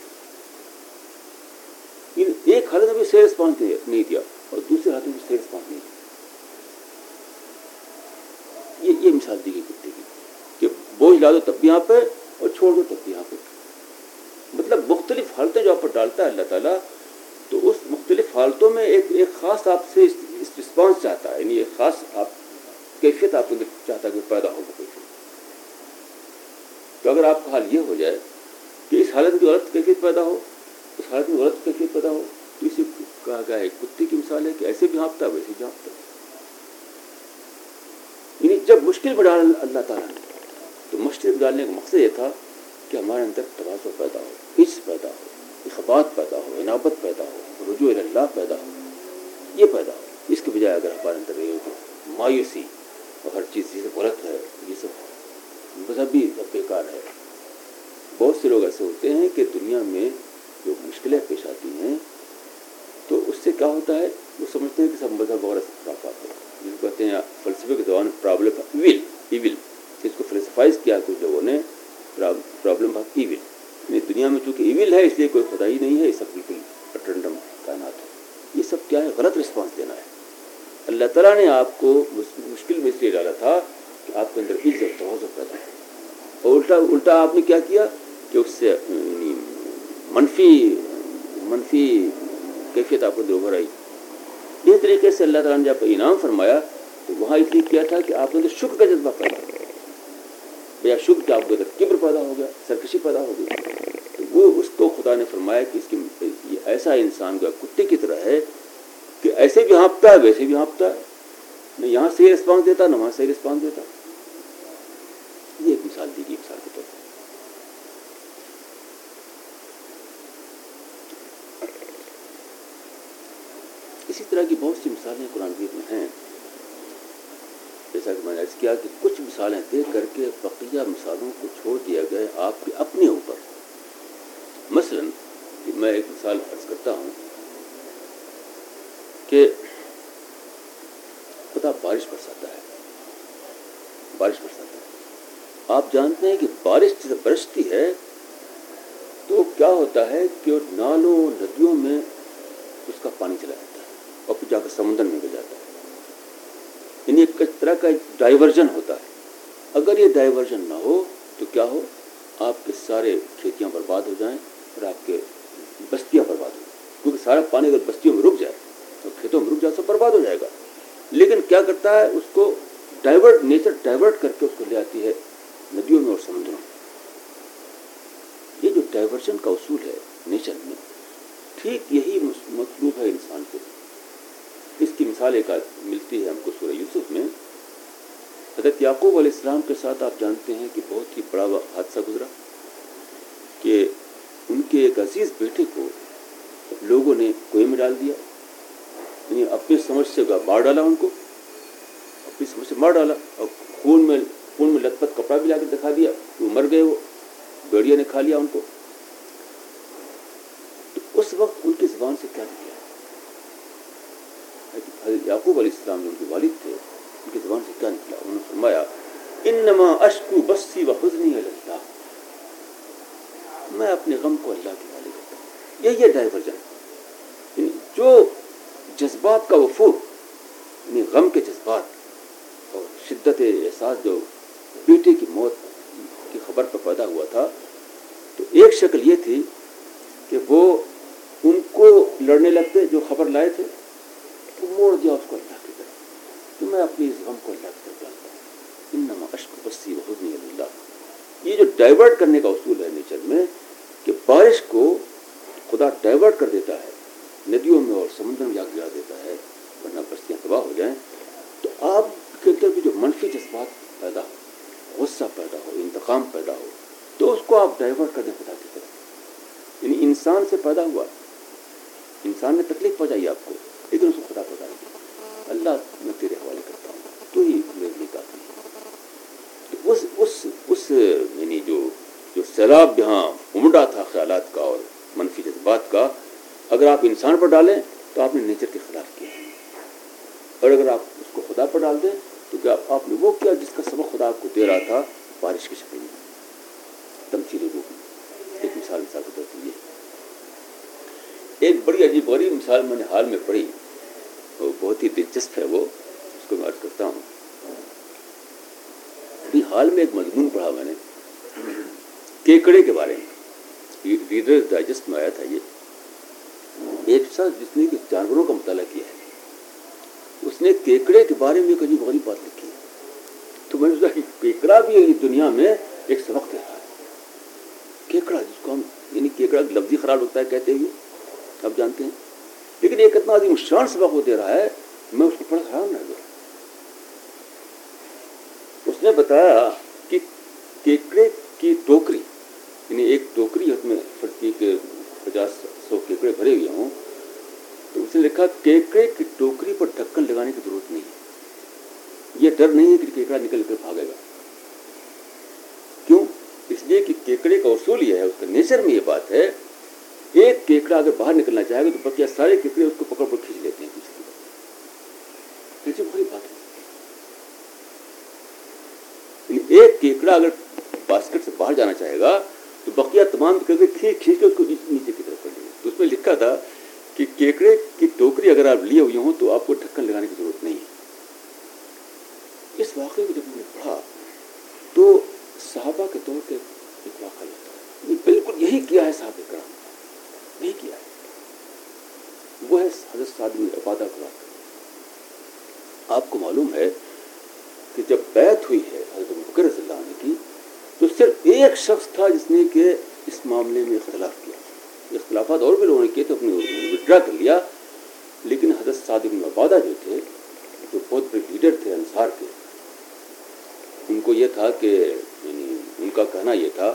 ایک حالت میں صحیح رسپانس نہیں دیا اور دوسرے حالت میں صحیح رسپانس نہیں دیا یہ یہ مثال دی گئی کتے کی۔ کہ بوجھ لا دو تب بھی یہاں پہ اور چھوڑ دو تب بھی یہاں پہ مطلب مختلف حالتیں جو آپ پر ڈالتا ہے اللہ تعالیٰ، تو اس مختلف حالتوں میں ایک ایک خاص آپ سے رسپانس چاہتا ہے یعنی ایک خاص آپ کیفیت آپ کے اندر چاہتا ہے کہ پیدا ہو کیفیت تو اگر آپ کا حال یہ ہو جائے کہ اس حالت میں غلط کیفیت پیدا ہو، اس حالت میں غلط کیفیت پیدا ہو، تو اسے کہا گیا ہے کتے کی مثال ہے کہ ایسے بھی ہانپتا ہے، ویسے بھی ہانپتا ہے۔ یعنی جب مشکل میں ڈال اللہ تعالیٰ نے، تو مشکل ڈالنے کا مقصد یہ تھا کہ ہمارے اندر توازو پیدا ہو عز پیدا ہو۔ اخبات پیدا ہو، عنابت پیدا ہو، رجوع اللہ پیدا ہو۔ یہ پیدا ہو۔ اس کے بجائے اگر ہمارے اندر یہ مایوسی اور ہر چیز یہ غلط ہے، یہ سب مذہبی بیکار ہے۔ بہت سے لوگ ایسے ہوتے ہیں کہ دنیا میں جو مشکلیں پیش آتی ہیں، تو اس سے کیا ہوتا ہے؟ وہ سمجھتے ہیں کہ سب مذہب وغیرہ سے ہے جس کو کہتے ہیں فلسفے کے دوران پرابلم ایول ایول اس کو فلسفائز کیا کچھ لوگوں نے پرابلم آف ایول یعنی دنیا میں چونکہ ایول ہے، اس لیے کوئی خدا ہی نہیں ہے یہ سب بالکل اٹرنڈم کائنات ہے۔ یہ سب کیا ہے؟ غلط رسپانس دینا ہے۔ اللہ تعالیٰ نے آپ کو مشکل میں اس لیے ڈالا تھا کہ آپ کے اندر عزت توازن پیدا ہو۔ اور الٹا الٹا آپ نے کیا کیا کہ اس سے یعنی منفی منفی کیفیت آپ کو ابھر آئی۔ اس طریقے سے اللہ تعالیٰ نے جب انعام فرمایا تو وہاں اس لیے کیا تھا کہ آپ کے اندر شکر کا جذبہ پیدا ہو۔ یا شکر کہ آپ کے اندر کبر پیدا ہو گیا، سرکشی پیدا ہو گئی۔ تو وہ اس کو خدا نے فرمایا کہ اس کی ایسا انسان کا کتے کی طرح ہے کہ ایسے بھی ہانپتا ہے، ویسے بھی ہانپتا ہے۔ نہ یہاں صحیح رسپانس دیتا، نہ وہاں صحیح رسپانس دیتا۔ یہ ایک مثال دی گئی مثال کے طور پر۔ اسی طرح کی بہت سی مثالیں قرآن میں ہیں۔ جیسا کہ میں نے عرض کیا کہ کچھ مثالیں دے کر کے بقیہ مثالوں کو چھوڑ دیا گیا آپ کے اپنے اوپر۔ مثلا میں ایک مثال عرض کرتا ہوں کہ خدا بارش برساتا ہے۔ بارش برساتا ہے۔ آپ جانتے ہیں کہ بارش جب برستی ہے تو کیا ہوتا ہے کہ نالوں ندیوں میں اس کا پانی چلا جاتا ہے اور پھر جا کر سمندر میں گر جاتا ہے۔ یعنی ایک طرح کا ڈائیورژن ہوتا ہے۔ اگر یہ ڈائیورژن نہ ہو تو کیا ہو؟ آپ کے سارے کھیتیاں برباد ہو جائیں اور آپ کے بستیاں برباد ہو جائیں۔ کیونکہ سارا پانی اگر بستیوں میں رک جائے تو کھیتوں میں رک جائے سب برباد ہو جائے گا۔ لیکن کیا کرتا ہے؟ اس کو ڈائیورٹ، نیچر ڈائیورٹ کر کے اس کو لے آتی ہے ندیوں میں اور سمندروں میں۔ یہ جو ڈائیورژن کا اصول ہے نیچر میں، ٹھیک یہی مطلوب ہے انسان کو۔ اس کی مثال ایک ملتی ہے ہم کو سورہ یوسف میں۔ حضرت یعقوب علیہ السلام کے ساتھ آپ جانتے ہیں کہ بہت ہی بڑا حادثہ گزرا کہ ان کے ایک عزیز بیٹے کو لوگوں نے کنویں میں ڈال دیا یعنی اپنی سمجھ سے مار ڈالا ان کو۔ اپنی سمجھ سے مار ڈالا اور خون میں خون میں لت پت کپڑا بھی لا کر دکھا دیا، وہ مر گئے وہ بیڑیا نے کھا لیا ان کو۔ تو اس وقت ان کی زبان سے کیا نکلا؟ یعقوب علیہ السلام جو ان کے والد تھے، ان کی زبان سے کیا نکلا؟ انہوں نے فرمایا، انما اشکو بسی و حزنی اللہ. میں اپنے غم کو اللہ کے حوالے کرتا ہوں۔ یہ یہ ڈائیورژن یعنی جو جذبات کا وفور یعنی غم کے جذبات اور شدت احساس جو بیٹے کی موت کی خبر پر پیدا ہوا تھا، تو ایک شکل یہ تھی کہ وہ ان کو لڑنے لگتے جو خبر لائے تھے۔ تو موڑ دیا اس کو اللہ کی طرف۔ تو میں اپنی اس غم کو اللہ کی طرف ڈالتا ہوں۔ ان انما اشک بسی و اللہ۔ یہ جو ڈائیورٹ کرنے کا اصول ہے نیچر میں کہ بارش کو خدا ڈائیورٹ کر دیتا ہے، ندیوں میں اور سمندر میں جا گرا دیتا ہے، ورنہ بستیاں تباہ ہو جائیں۔ تو آپ کے اندر بھی جو منفی جذبات پیدا ہو غصہ پیدا ہو، انتقام پیدا ہو، تو اس کو آپ ڈائیورٹ کر دیں خدا کی طرف۔ یعنی انسان سے پیدا ہوا۔ انسان نے تکلیف پہنچائی آپ کو۔ لیکن اسے خدا کو ڈالتی اللہ میں تیرے حوالے کرتا ہوں۔ تو ہی میرے لیے کافی ہے اس اس اس یعنی جو جو سیلاب جہاں امڈا تھا خیالات کا اور منفی جذبات کا، اگر آپ انسان پر ڈالیں تو آپ نے نیچر کے خلاف کیا۔ اور اگر آپ اس کو خدا پر ڈال دیں تو کیا آپ نے وہ کیا جس کا سبق خدا آپ کو دے رہا تھا بارش کی شکل میں؟ تمچیلی روپ میں ایک مثال مثال کے طور پر یہ ایک بڑی عجیب غریب مثال میں نے حال میں پڑھی۔ بہت ہی دلچسپ ہے وہ، اس کو میں عرض کرتا ہوں۔ ابھی حال میں ایک مضمون پڑھا میں نے، کیکڑے کے بارے میں۔ ریڈر ڈائجسٹ میں آیا تھا یہ۔ ایک شخص جس نے جانوروں کا مطالعہ کیا ہے، اس نے کیکڑے کے بارے میں کبھی غریب بات لکھی۔ ہے تو میں نے سوچا کہ کیکڑا بھی دنیا میں ایک سبق دے رہا ہے۔ کیکڑا جس کو ہم یعنی کیکڑا لفظی خراب ہوتا ہے کہتے ہوئے، آپ جانتے ہیں؟ لیکن ایک اتنا عظیم شان سبق وہ دے رہا ہے، میں اس کو پڑھا خراب نہ گیا اس نے بتایا کہ کیکڑے کی ٹوکری یعنی ایک ٹوکری اس میں پچاس سو کیکڑے بھرے ہوئے ہوں، تو اس نے لکھا، کیکڑے کی ٹوکری پر ڈھکن لگانے کی ضرورت نہیں۔ ہے یہ ڈر نہیں ہے کہ کیکڑا نکل کر بھاگے گا۔ کیوں؟ اس لیے کہ کیکڑے کا اصول یہ ہے، اس کا نیچر میں یہ بات ہے ایک کیکڑا اگر باہر نکلنا چاہے گا تو بقیہ سارے کیکڑے اس کو پکڑ پکڑ کھینچ لیتے ہیں پیچھے بڑی بات ہے۔ یعنی ایک کیکڑا اگر باسکٹ سے باہر جانا چاہے گا تو بقیہ تمام کیکڑے کھینچ کھینچ کے اس کو نیچے کی طرف کر لیں تو اس میں لکھا تھا کہ کیکڑے کی ٹوکری اگر آپ لیے ہوئے ہوں تو آپ کو ڈھکن لگانے کی ضرورت نہیں ہے۔ اس واقعے کو جب میں نے پڑھا تو صحابہ کے طور پہ ایک واقعہ ہوتا ہے یعنی بالکل یہی کیا ہے صحابہ کرام۔ یہی کیا۔ ہے وہ ہے حضرت صادم عبادہ کا۔ واقعہ آپ کو معلوم ہے کہ جب بیعت ہوئی ہے حضرت بکر رضی اللہ عنہ کی، تو صرف ایک شخص تھا جس نے کہ اس معاملے میں اختلاف کیا۔ اختلافات اور بھی لوگوں نے کیے تھے اپنے وڈرا کر لیا۔ لیکن حضرت صادق عبادہ جو تھے، جو بہت بڑے لیڈر تھے، انصار کے، ان کو یہ تھا کہ یعنی ان کا کہنا یہ تھا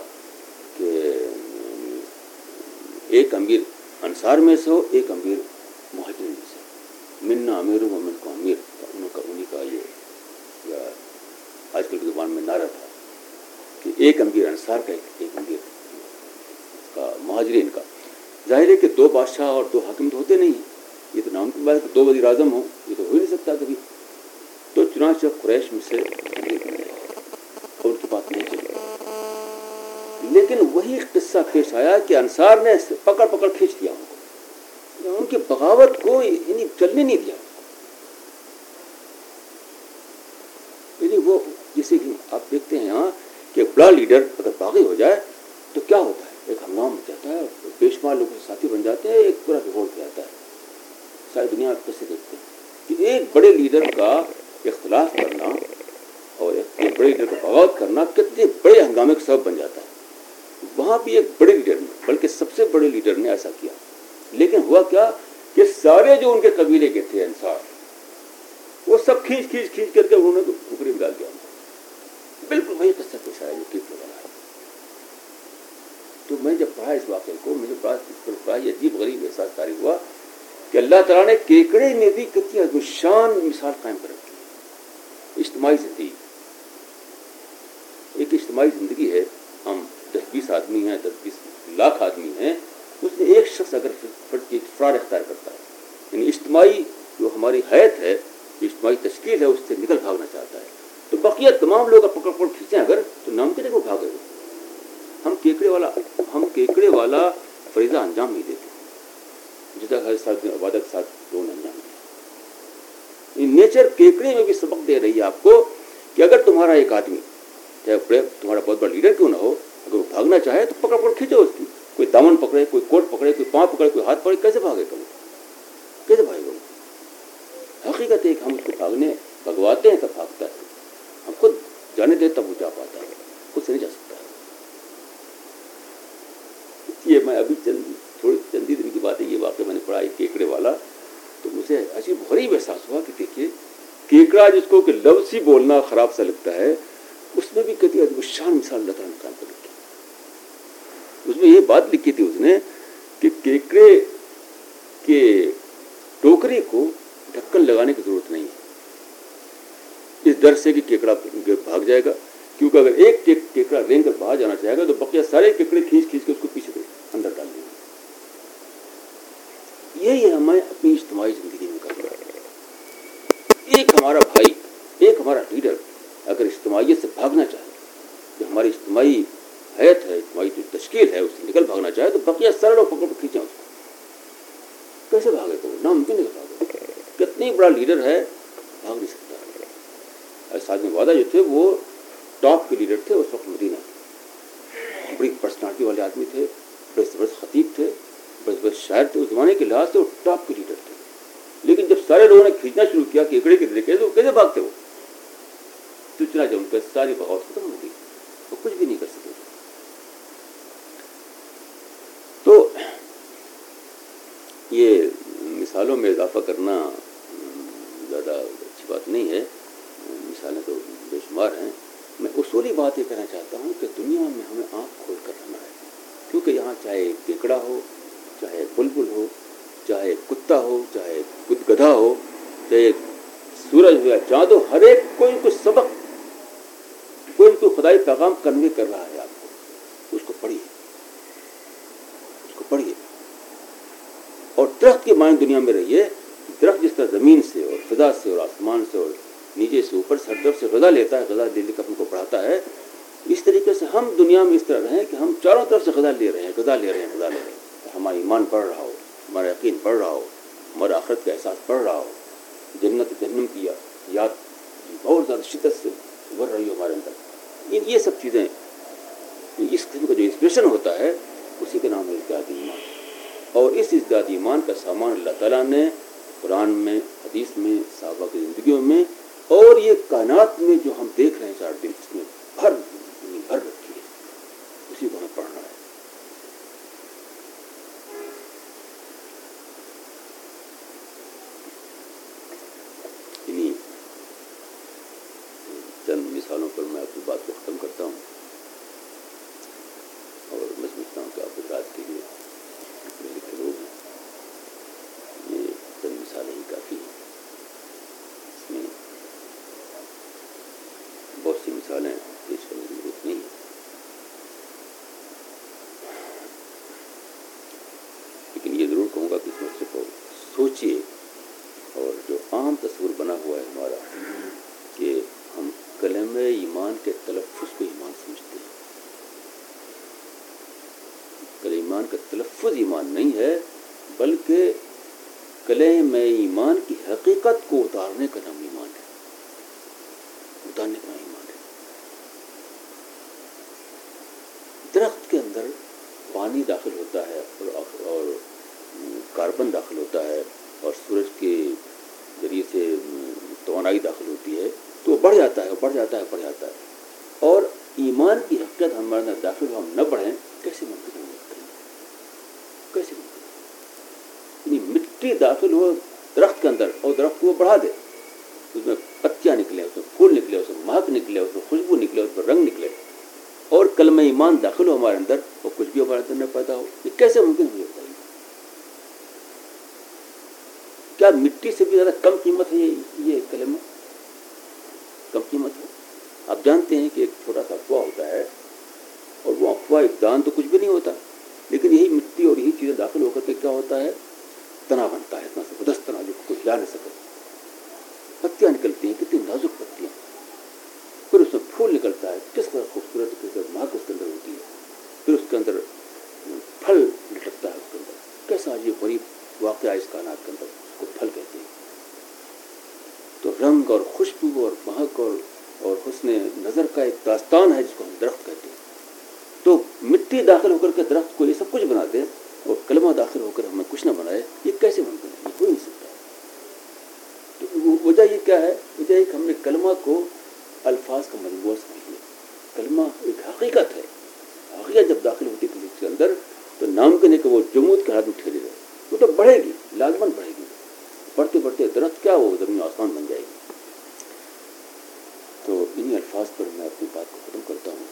کہ ایک امیر انصار میں سے ہو، ایک امیر مہاجرین میں سے منا امیر و من کو امیر۔ ان کا انہیں کا یہ یا آج کل کی زبان میں نعرہ تھا کہ ایک امیر انصار کا ایک امیر۔ کا مہاجرین کا۔ ظاہر ہے کہ دو بادشاہ اور دو حاکم تو ہوتے نہیں ہیں۔ یہ تو نام کی بات ہے دو وزیر اعظم ہوں، یہ تو ہو ہی نہیں سکتا کبھی۔ تو چنانچہ قریش میں سے اور کی بات نہیں چلی لیکن وہی قصہ پیش آیا کہ انصار نے پکڑ پکڑ کھینچ دیا ان کو۔ ان کی بغاوت کو یعنی چلنے نہیں دیا۔ یعنی وہ جیسے کہ آپ دیکھتے ہیں یہاں کہ بڑا لیڈر اگر باغی ہو جائے تو کیا ہوتا ہے؟ ایک ہنگام جاتا ہے بے شمار لوگوں سے ساتھی بن جاتے ہیں، ایک پورا ریوولٹ جاتا ہے۔ ساری دنیا آپ کیسے دیکھتے ہیں کہ ایک بڑے لیڈر کا اختلاف کرنا اور ایک بڑے لیڈر کا بغاوت کرنا کتنے بڑے ہنگامے کا سبب بن جاتا ہے۔ وہاں بھی ایک بڑے لیڈر نے، بلکہ سب سے بڑے لیڈر نے ایسا کیا۔ لیکن ہوا کیا کہ سارے جو ان کے قبیلے کے تھے، انصار، وہ سب کھینچ کھینچ کھینچ کر کے انہوں نے ٹکڑی میں ڈال دیا۔ بالکل وہی قصہ پیش آیا جو ٹھیک لگا ہے تو میں جب پڑھا اس واقعے کو، مجھے پڑھا، اس پر پڑھا، یہ عجیب غریب احساس جاری ہوا کہ اللہ تعالیٰ نے کیکڑے میں بھی کتنی عظم شان مثال قائم کر رکھی۔ ہے اجتماعی زندگی۔ ایک اجتماعی زندگی ہے۔ بیس آدمی ہیں، دس بیس لاکھ آدمی ہیں، اس میں ایک شخص اگر فرار اختیار کرتا ہے یعنی اجتماعی جو ہماری حیت ہے اجتماعی تشکیل ہے، اس سے نکل بھاگنا چاہتا ہے۔ تو بقیہ تمام لوگ پکڑ پکڑ کھینچیں اگر تو نام کے کو بھاگے ہم کیکڑے والا ہم کیکڑے والا فریضہ انجام نہیں دیتے۔ جس طرح ساتھ عبادت کے ساتھ لوگوں انجام دیا یعنی نیچر کیکڑے میں بھی سبق دے رہی ہے آپ کو کہ اگر تمہارا ایک آدمی، چاہے تمہارا بہت بڑا لیڈر کیوں نہ ہو اگر وہ بھاگنا چاہے تو پکڑ پکڑ کھینچو اس کی کوئی دامن پکڑے کوئی کوٹ پکڑے کوئی پاؤں پکڑے کوئی ہاتھ پکڑے کیسے بھاگے گا وہ کیسے بھاگے گا وہ حقیقت ہے کہ ہم اس کو بھاگنے بھگواتے ہیں تب بھاگتا ہے ہم خود جانے دے تب وہ جا پاتا ہے خود سے نہیں جا سکتا ہے یہ میں ابھی چند تھوڑی چندی دن کی بات ہے یہ واقعہ میں نے پڑھا ایک کیکڑے والا تو مجھے عجیب غریب احساس ہوا کہ دیکھیے کیکڑا جس کو کہ لفظ ہی بولنا خراب سا لگتا ہے اس میں بھی کہتی ہے شان مثال اللہ تعالیٰ نے کام کر اس میں یہ بات لکھی تھی اس نے کہ کیکڑے کے ٹوکری کو ڈھکن لگانے کی ضرورت نہیں ہے۔ اس ڈر سے کہ کیکڑا بھاگ جائے گا، کیونکہ اگر ایک کیکڑا رینگ کر باہر جانا چاہے گا تو بقیہ سارے کیکڑے کھینچ کھینچ کے اس کو پیچھے دے اندر ڈال دیں یہی ہمیں اپنی اجتماعی زندگی میں کرنا ہے ایک ہمارا بھائی ایک ہمارا لیڈر اگر اجتماعیت سے بھاگنا چاہے جو ہماری اجتماعی حیت ہے اجتماعی جو تشکیل ہے اس سے نکل بھاگنا چاہے تو بقیہ سارے لوگ پکڑ کھینچیں اس کو کیسے بھاگے تو ناممکن ہے بھاگے کتنی بڑا لیڈر ہے بھاگ نہیں سکتا ایسا آدمی وعدہ جو تھے، وہ ٹاپ کے لیڈر تھے اس وقت مدینہ۔ بڑی پرسنالٹی والے آدمی تھے، بڑے زبردست خطیب تھے، بڑے زبردست شاعر تھے، اس زمانے کے لحاظ سے وہ ٹاپ کے لیڈر تھے۔ لیکن جب سارے لوگوں نے کھینچنا شروع کیا کہ اکڑے کے طریقے وہ کیسے بھاگتے وہ؟ تو چلا جب ان پہ ساری بغاوت ختم ہو گئی وہ کچھ بھی نہیں کر سکے تو یہ مثالوں میں اضافہ کرنا زیادہ اچھی بات نہیں ہے مثالیں تو بے شمار ہیں میں اصولی بات یہ کہنا چاہتا ہوں کہ دنیا میں ہمیں آنکھ کھول کر رہنا ہے کیونکہ یہاں چاہے کیکڑا ہو چاہے بلبل ہو چاہے کتا ہو چاہے کت گدھا ہو چاہے سورج ہو یا چاند ہو، ہر ایک کوئی کچھ سبق، کوئی کوئی خدائی پیغام کنوے کر رہا ہے آپ کو۔ اس کو پڑھیے۔ اس کو پڑھیے۔ اور درخت کی معنی دنیا میں رہیے، درخت جس طرح زمین سے اور فضا سے اور آسمان سے اور نیچے سے اوپر سے ہر طرف سے غذا لیتا ہے، غذا دے لے کر اپن کو پڑھاتا ہے، اس طریقے سے ہم دنیا میں اس طرح رہیں کہ ہم چاروں طرف سے غذا لے رہے ہیں، غذا لے رہے ہیں، غذا لے رہے ہیں۔ ہمارا ایمان پڑھ رہا ہو، ہمارا یقین پڑھ رہا ہو۔ ہمارا آخرت کا احساس پڑھ رہا ہو، جنت جنم کی یاد بہت زیادہ شدت سے بڑھ رہی ہو ہمارے اندر۔ یہ سب چیزیں، اس قسم کا جو انسپریشن ہوتا ہے، اسی کے نام ہے ازداد ایمان۔ اور اس ازداد ایمان کا سامان اللہ تعالیٰ نے قرآن میں، حدیث میں، صحابہ کی زندگیوں میں اور یہ کائنات میں جو ہم دیکھ رہے ہیں چار دن، اس میں بھر بھر رکھی ہے۔ اسی کو ہمیں پڑھنا ہے چند مثالوں پر میں اپنی بات کو ختم کرتا ہوں اور میں سمجھتا ہوں کہ آپ رات کے لیے لکھے لوگ ہیں یہ چند مثالیں ہی کافی ہیں اس میں بہت سی مثالیں پیش کی۔ ضرورت نہیں لیکن یہ ضرور کہوں گا کہ اس مسئلے کو سوچیے اور جو عام تصور بنا ہوا ہے ہمارا کہ ہم کلم ایمان کے تلفظ کو ایمان سمجھتے ہیں۔ کل ایمان کا تلفظ ایمان نہیں ہے، بلکہ کلم ایمان کی حقیقت کو اتارنے کا نام ایمان ہے اتارنے کا نام ایمان ہے درخت کے اندر پانی داخل ہوتا ہے اور اور کاربن داخل ہوتا ہے اور سورج کے ذریعے سے توانائی داخل ہوتی ہے تو وہ بڑھ جاتا ہے بڑھ جاتا ہے بڑھ جاتا ہے اور ایمان کی حقیقت ہمارے اندر داخل ہو ہم نہ بڑھیں کیسے ممکن ہے کیسے ممکن یعنی مٹی داخل ہو درخت کے اندر اور درخت کو وہ بڑھا دے اس میں پتیاں نکلے اس میں پھول نکلے اس میں مہک نکلے اس میں خوشبو نکلے اس میں رنگ نکلے اور کلمہ ایمان داخل ہو ہمارے اندر اور کچھ بھی ہمارے اندر نہ پیدا ہو یہ کیسے ممکن ہو جاتا ہے کیا مٹی سے بھی زیادہ کم قیمت ہے یہ یہ کلمہ۔ کم قیمت ہے۔ آپ جانتے ہیں کہ ایک چھوٹا سا افواہ ہوتا ہے اور وہ افواہ ایک دان تو کچھ بھی نہیں ہوتا، لیکن یہی مٹی اور یہی چیزیں داخل ہو کر کے کیا ہوتا ہے؟ تنا بنتا ہے، اتنا زبردست تنا جو کوئی ہلا نہیں سکتا پتیاں نکلتی ہیں، کتنی نازک پتیاں۔ پھر اس میں پھول نکلتا ہے، کس طرح خوبصورت کس طرح مہک اس کے اندر ہوتی ہے۔ پھر اس کے اندر پھل لٹکتا ہے اس کے اندر۔ کیسا عجیب غریب واقعہ اس کائنات کے اندر اس کو پھل کہتے ہیں تو رنگ اور خوشبو اور مہک اور اور حسن نظر کا ایک داستان ہے جس کو ہم درخت کہتے ہیں۔ تو مٹی داخل ہو کر کے درخت کو یہ سب کچھ بنا دے اور کلمہ داخل ہو کر ہمیں کچھ نہ بنائے، یہ کیسے ممکن ہے یہ ہو نہیں سکتا۔ تو وجہ یہ کیا ہے؟ وجہ یہ کہ ہم نے کلمہ کو الفاظ کا مجموعہ سمجھ لیا۔ کلمہ ایک حقیقت ہے۔ حقیقت جب داخل ہوتی ہے کسی کے اندر، تو ناممکن ہے کہ وہ جمود کے ہاتھ میں ٹھہری رہے وہ تو بڑھے گی لازمن بڑھے گی۔ بڑھتے بڑھتے درخت کیا وہ زمین آسمان بن جائے گی۔ انہیں الفاظ پر میں اپنی بات کو ختم کرتا ہوں